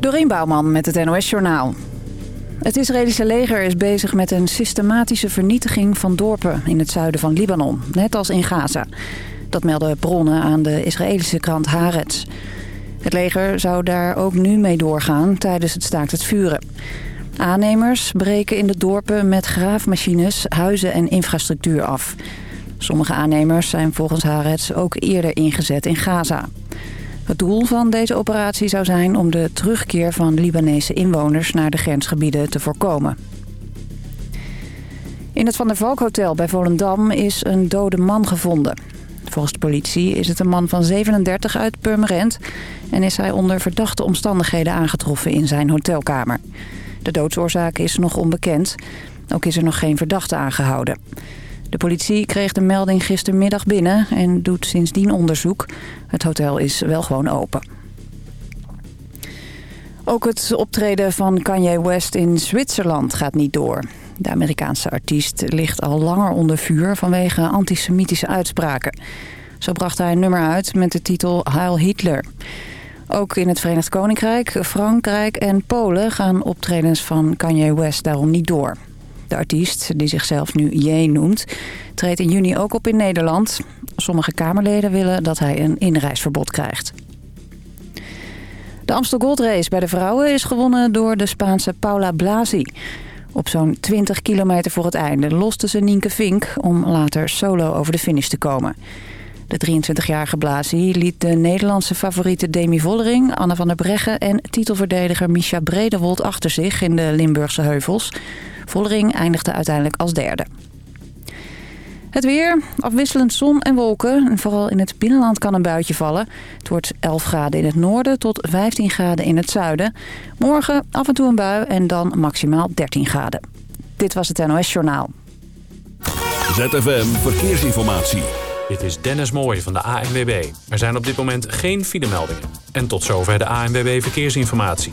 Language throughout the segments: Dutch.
Dorien Bouwman met het NOS Journaal. Het Israëlische leger is bezig met een systematische vernietiging van dorpen in het zuiden van Libanon. Net als in Gaza. Dat melden bronnen aan de Israëlische krant Haaretz. Het leger zou daar ook nu mee doorgaan tijdens het staakt het vuren. Aannemers breken in de dorpen met graafmachines huizen en infrastructuur af. Sommige aannemers zijn volgens Haaretz ook eerder ingezet in Gaza. Het doel van deze operatie zou zijn om de terugkeer van Libanese inwoners naar de grensgebieden te voorkomen. In het Van der Valk Hotel bij Volendam is een dode man gevonden. Volgens de politie is het een man van 37 uit Purmerend... en is hij onder verdachte omstandigheden aangetroffen in zijn hotelkamer. De doodsoorzaak is nog onbekend. Ook is er nog geen verdachte aangehouden. De politie kreeg de melding gistermiddag binnen en doet sindsdien onderzoek. Het hotel is wel gewoon open. Ook het optreden van Kanye West in Zwitserland gaat niet door. De Amerikaanse artiest ligt al langer onder vuur vanwege antisemitische uitspraken. Zo bracht hij een nummer uit met de titel Heil Hitler. Ook in het Verenigd Koninkrijk, Frankrijk en Polen gaan optredens van Kanye West daarom niet door. De artiest, die zichzelf nu J noemt, treedt in juni ook op in Nederland. Sommige Kamerleden willen dat hij een inreisverbod krijgt. De Amstel Gold Race bij de vrouwen is gewonnen door de Spaanse Paula Blasi. Op zo'n 20 kilometer voor het einde loste ze Nienke Vink om later solo over de finish te komen. De 23-jarige Blasi liet de Nederlandse favoriete Demi Vollering, Anne van der Breggen en titelverdediger Misha Bredewold achter zich in de Limburgse heuvels. Vollering eindigde uiteindelijk als derde. Het weer, afwisselend zon en wolken. En vooral in het binnenland kan een buitje vallen. Het wordt 11 graden in het noorden tot 15 graden in het zuiden. Morgen af en toe een bui en dan maximaal 13 graden. Dit was het NOS Journaal. ZFM Verkeersinformatie. Dit is Dennis Mooij van de ANWB. Er zijn op dit moment geen filemeldingen. En tot zover de ANWB Verkeersinformatie.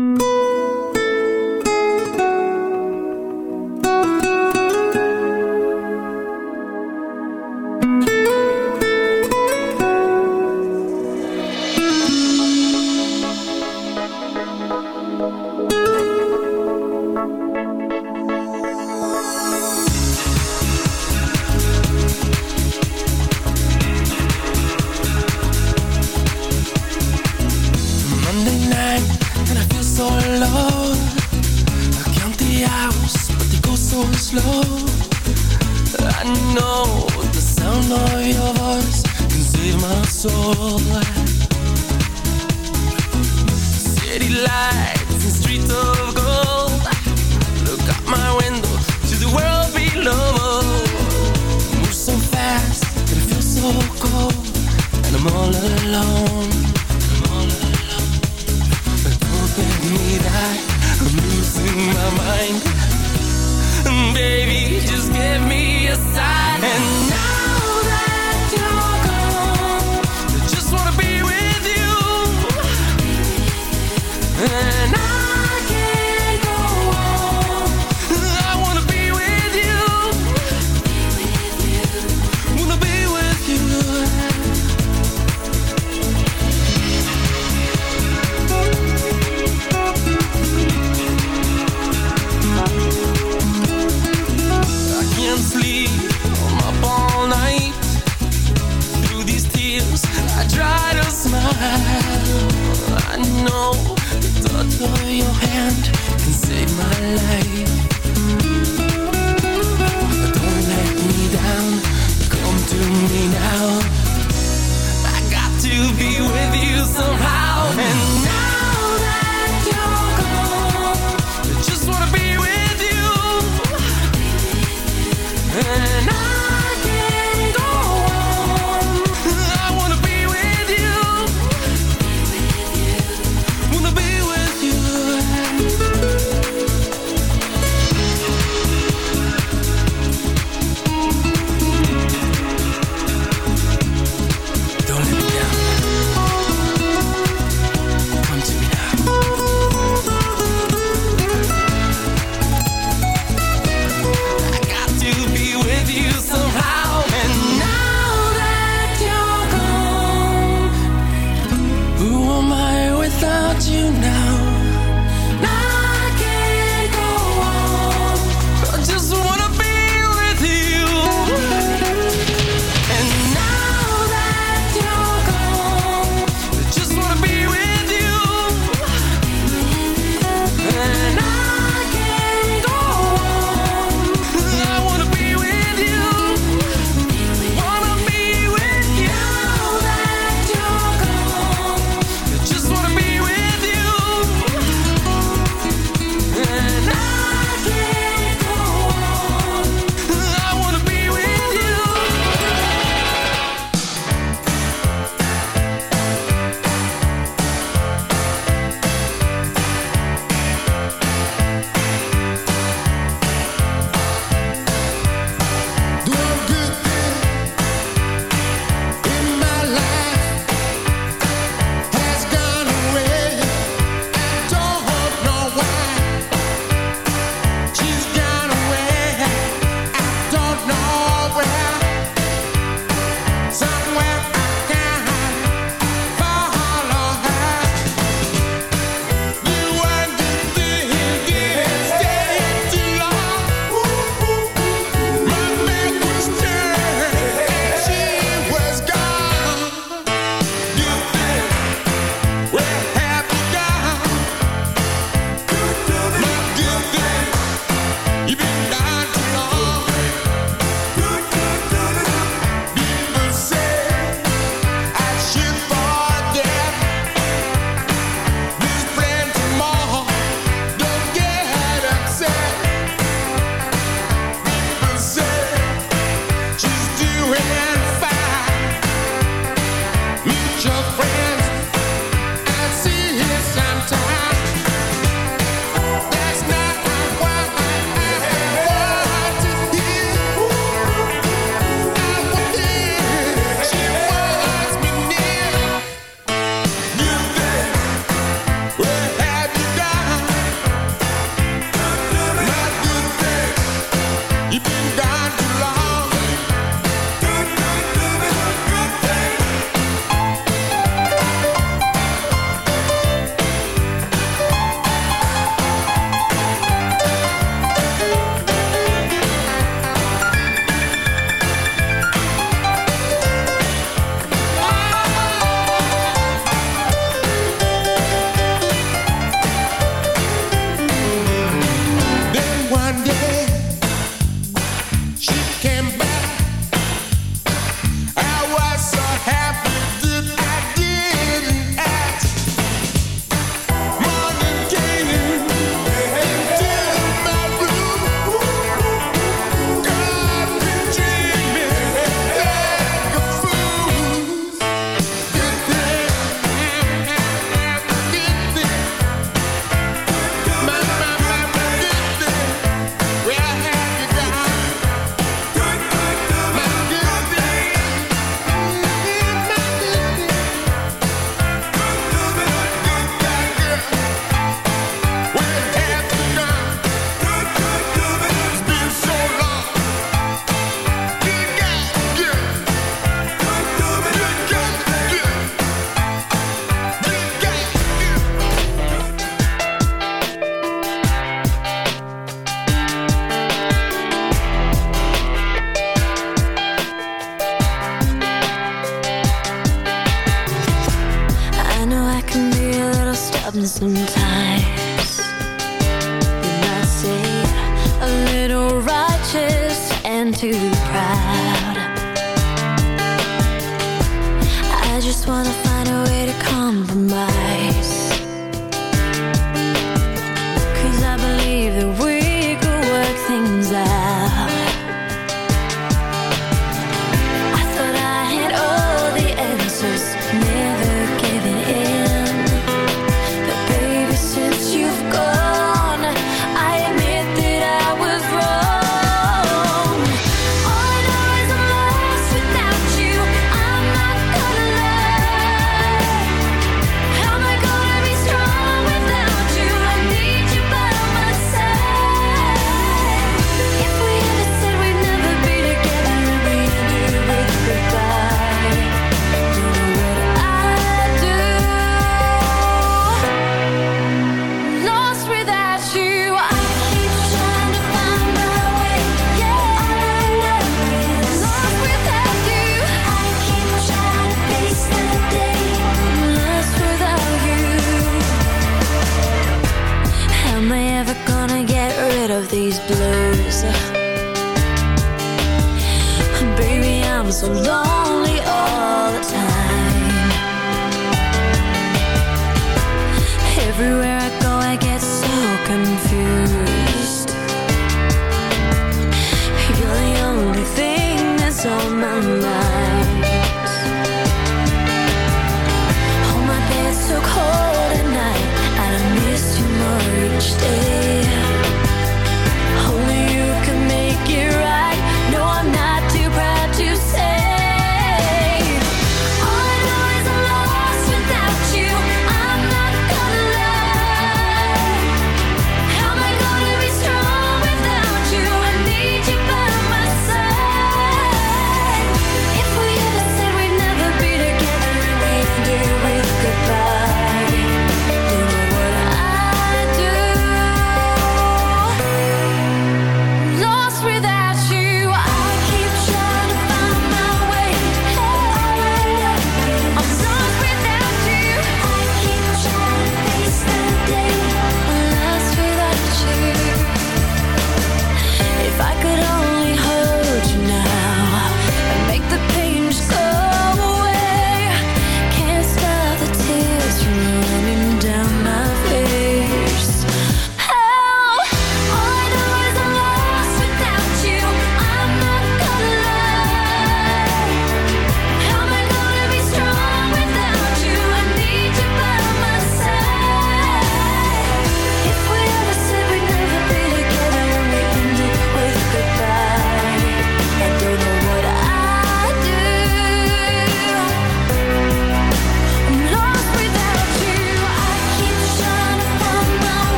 Alone. Me. I'm losing my mind. Baby, just give me a sign.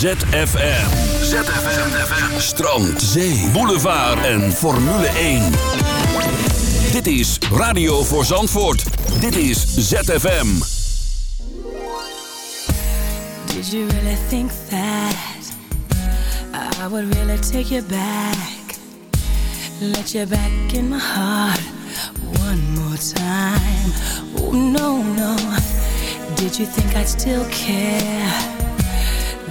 ZFM. ZFM. Strand, zee, boulevard en Formule 1. Dit is Radio voor Zandvoort. Dit is ZFM. Did you really think that I would really take you back? Let you back in my heart one more time. Oh no, no. Did you think I'd still care?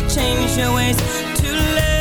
to change your ways to late.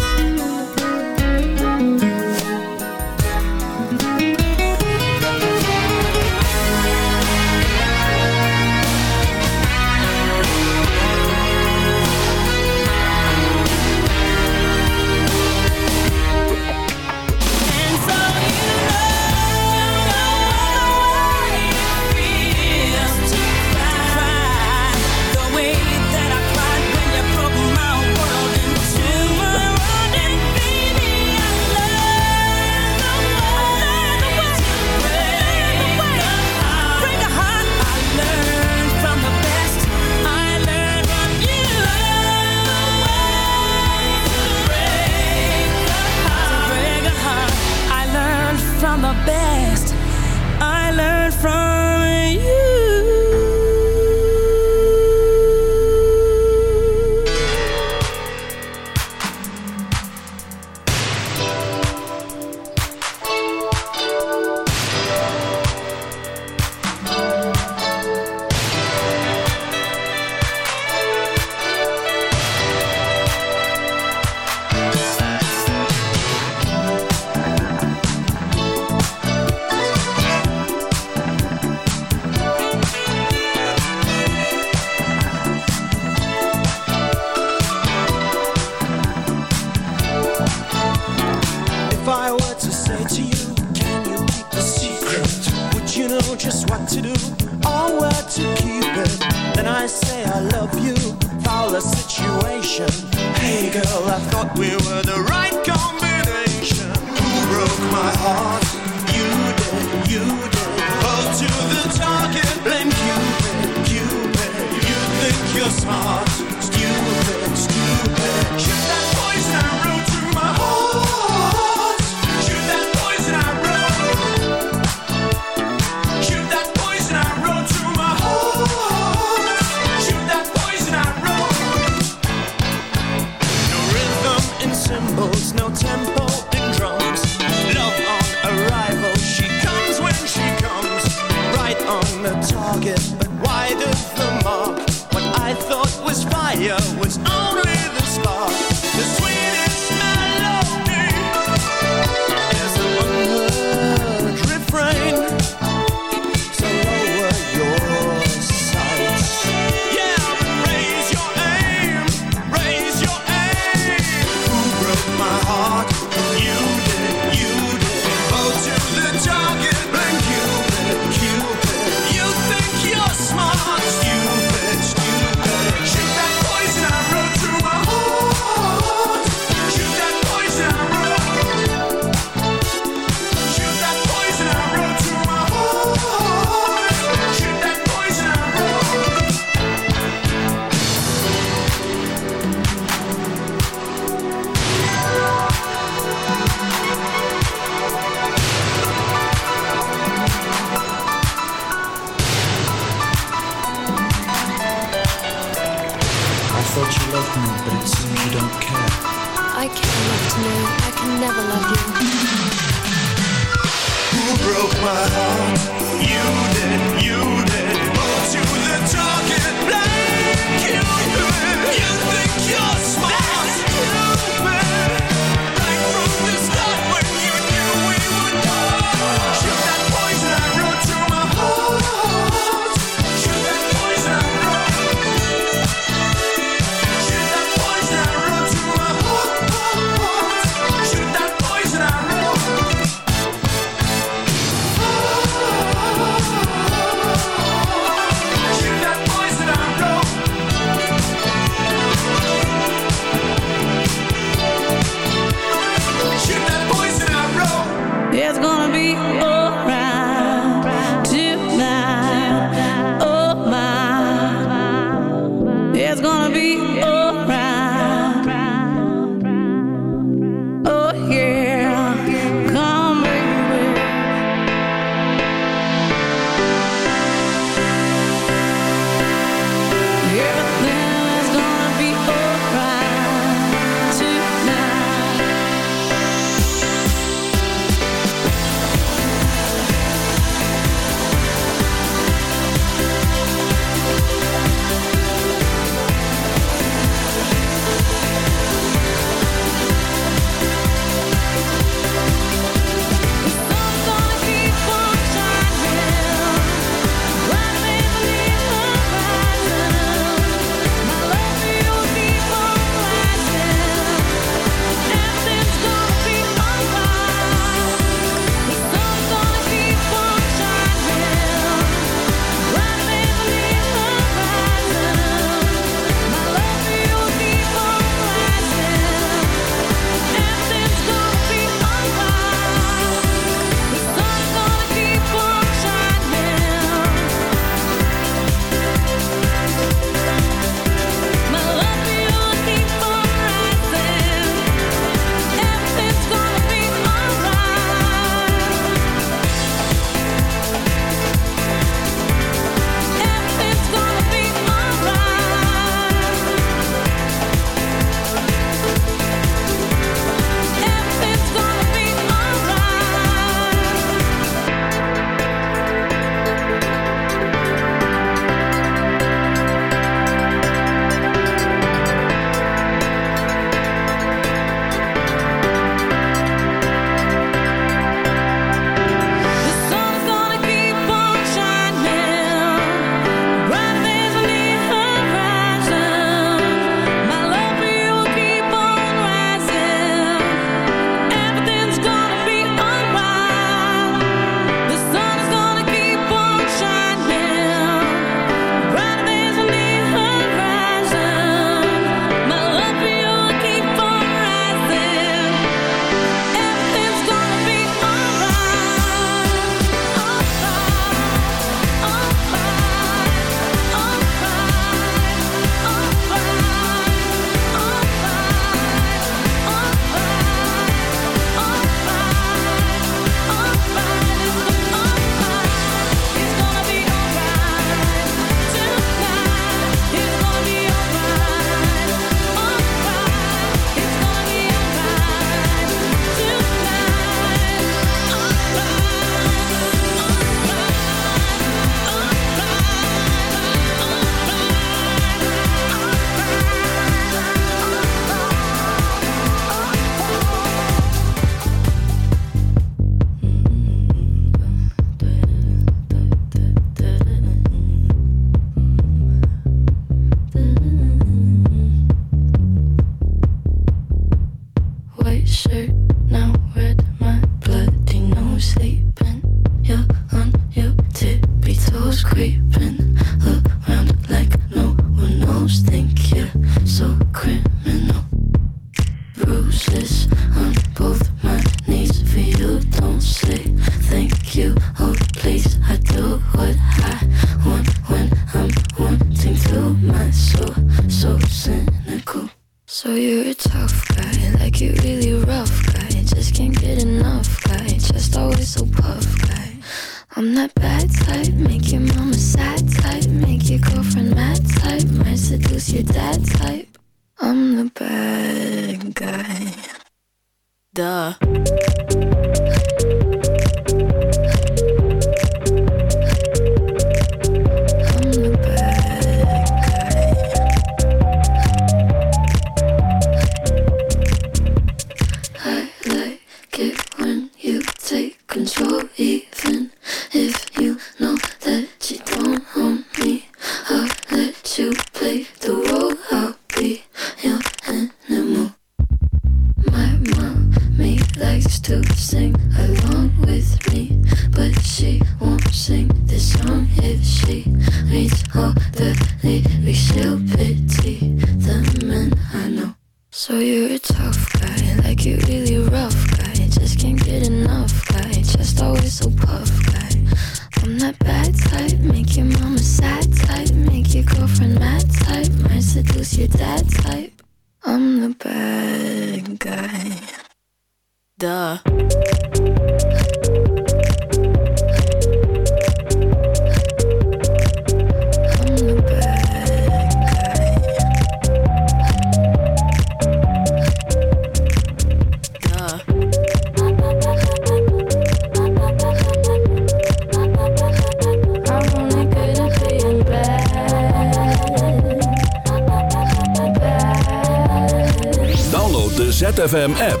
App.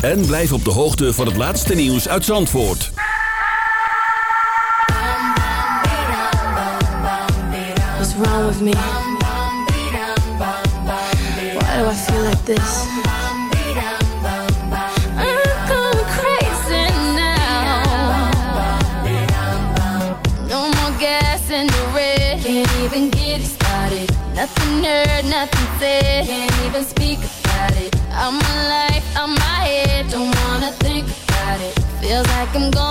En blijf op de hoogte van het laatste nieuws uit Zandvoort. What's wrong with me? Why do I feel like this? I'm going crazy now. No more gas in the red. Can't even get started. Nothing nerd, nothing said. I'm alive, I'm my head, don't wanna think about it. Feels like I'm going.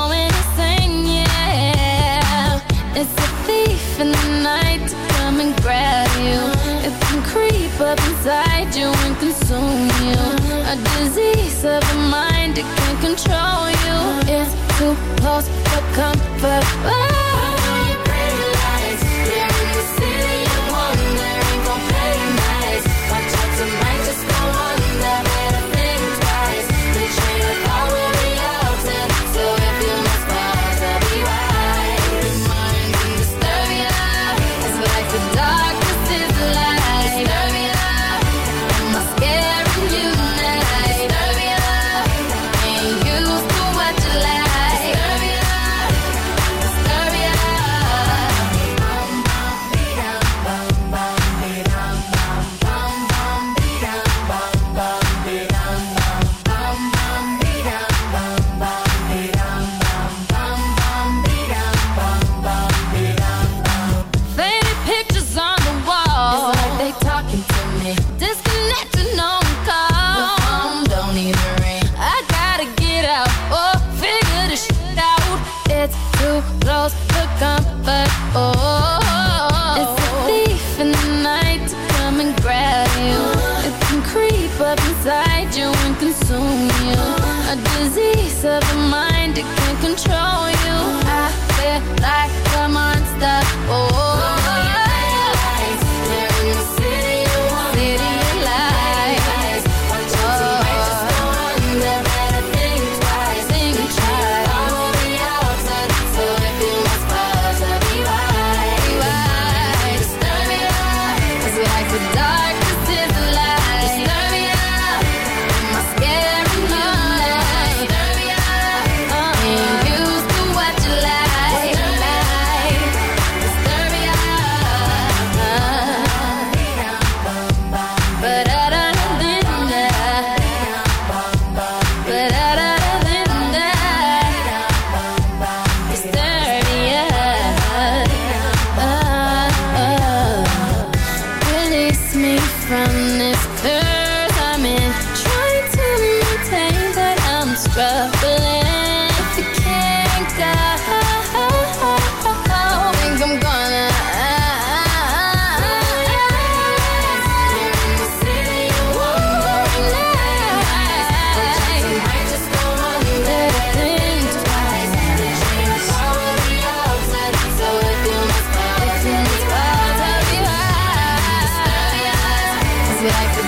that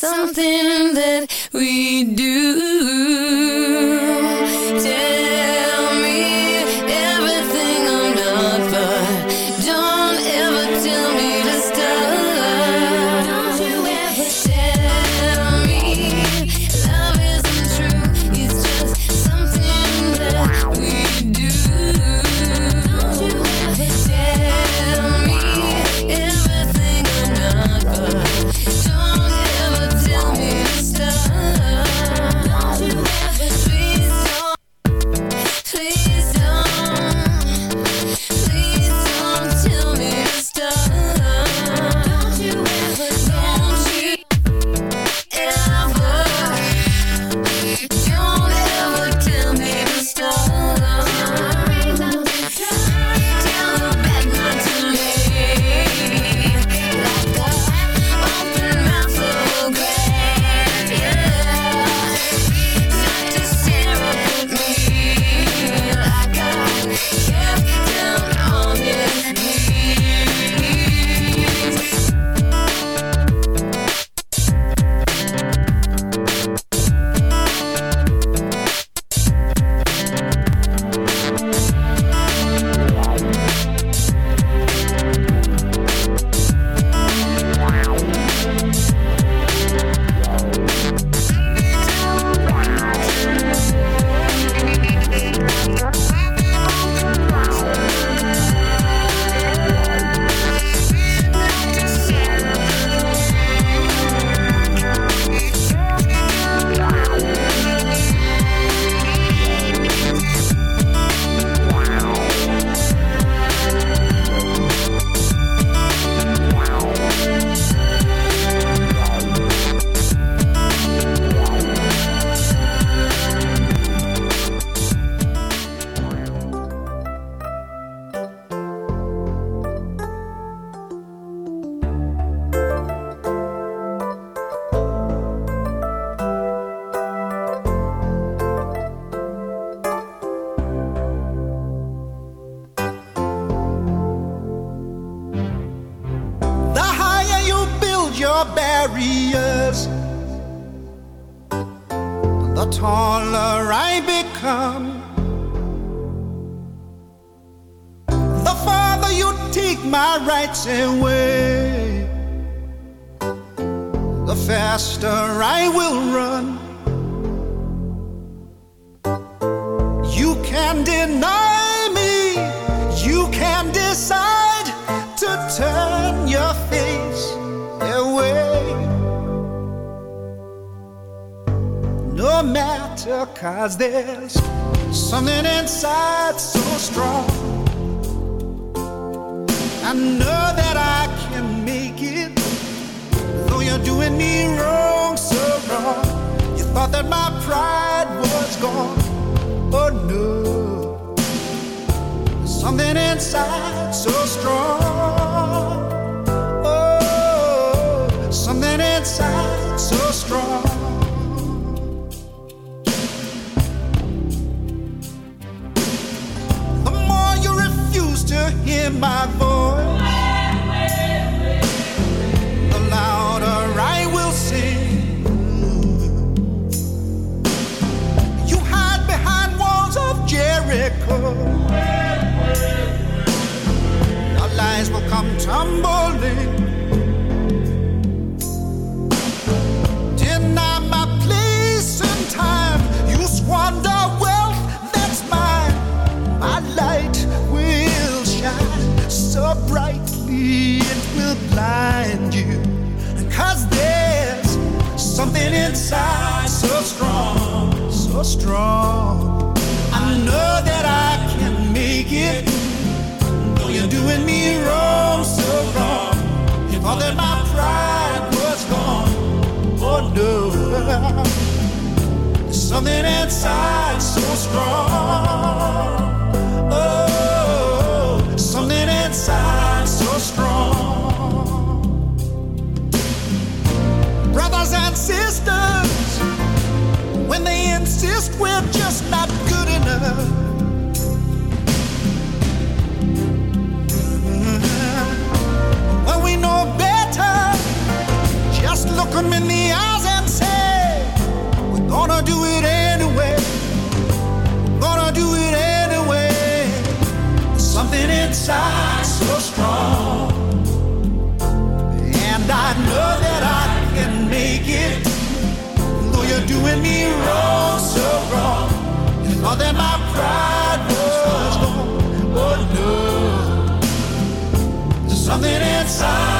something that we do. my voice. The louder I will sing. You hide behind walls of Jericho. Lies will come tumbling. strong. I know that I can make it. Though you're doing me wrong, so wrong. If all that my pride was gone, oh no. There's something inside so strong. Oh, something inside so strong. Brothers and sisters insist we're just not good enough. Mm-hmm. Well, we know better. Just look them in the eyes and say, We're gonna do it anyway. We're gonna do it anyway. There's something inside so strong. And I know that I can make it Though you're doing me wrong so wrong. Oh, that my pride was gone. Oh, no. There's something inside.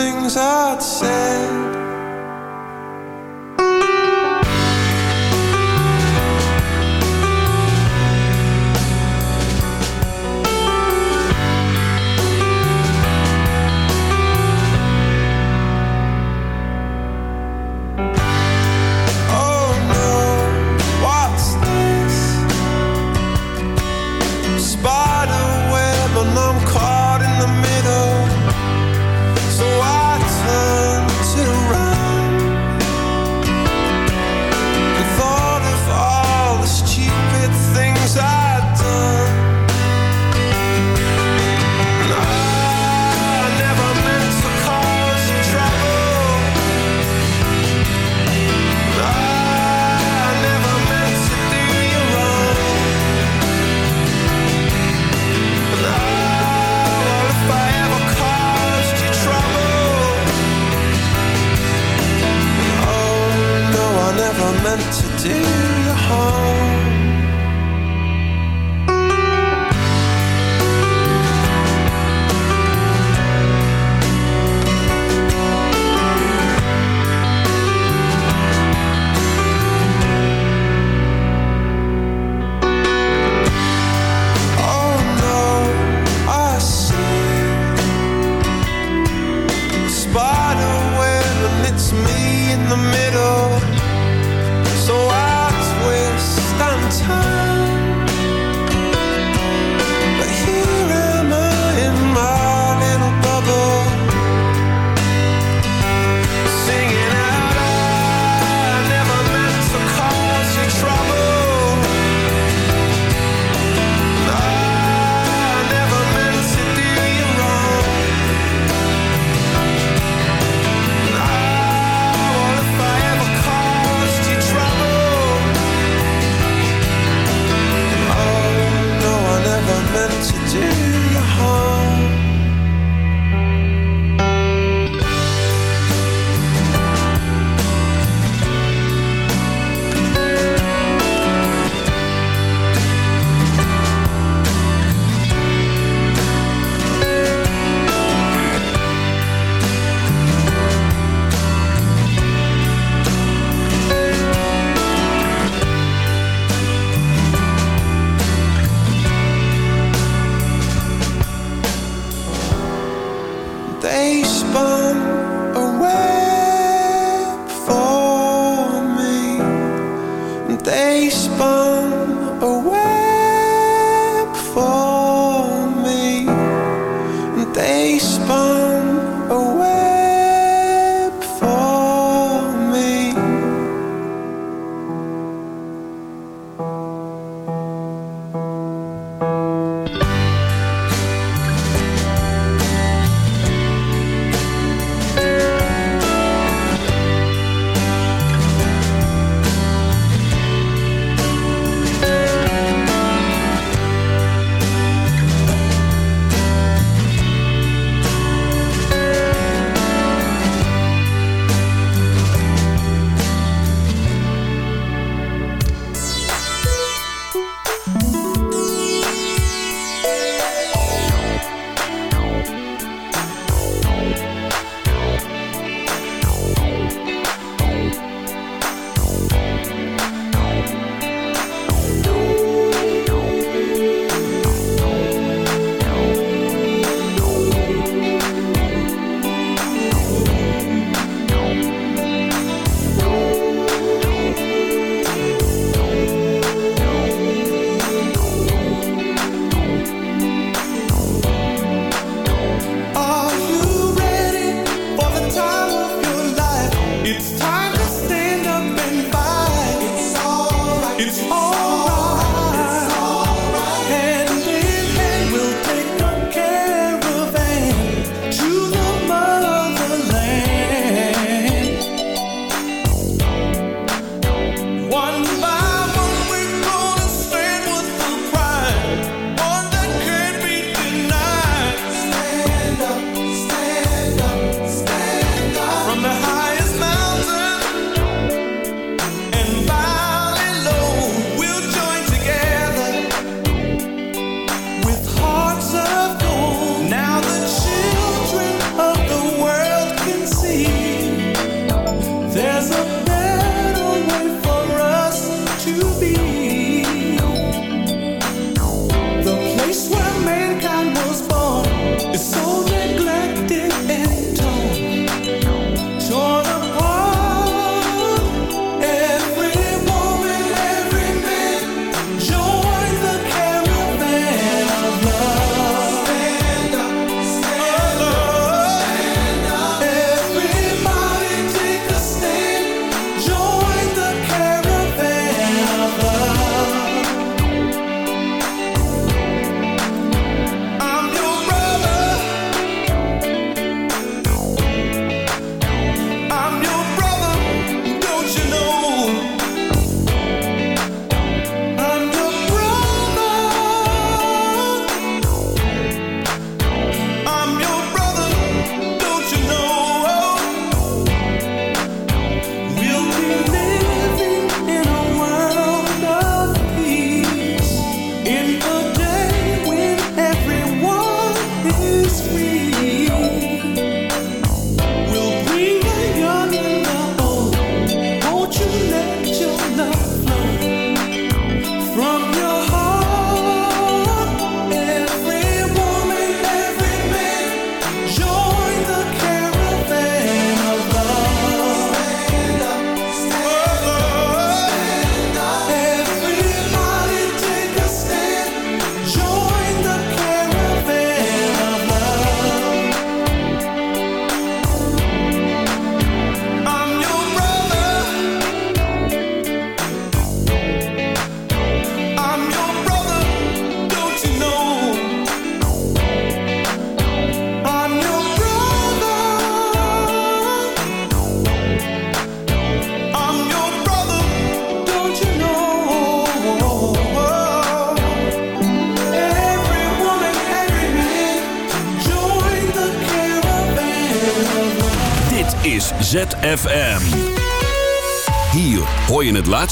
things I'd said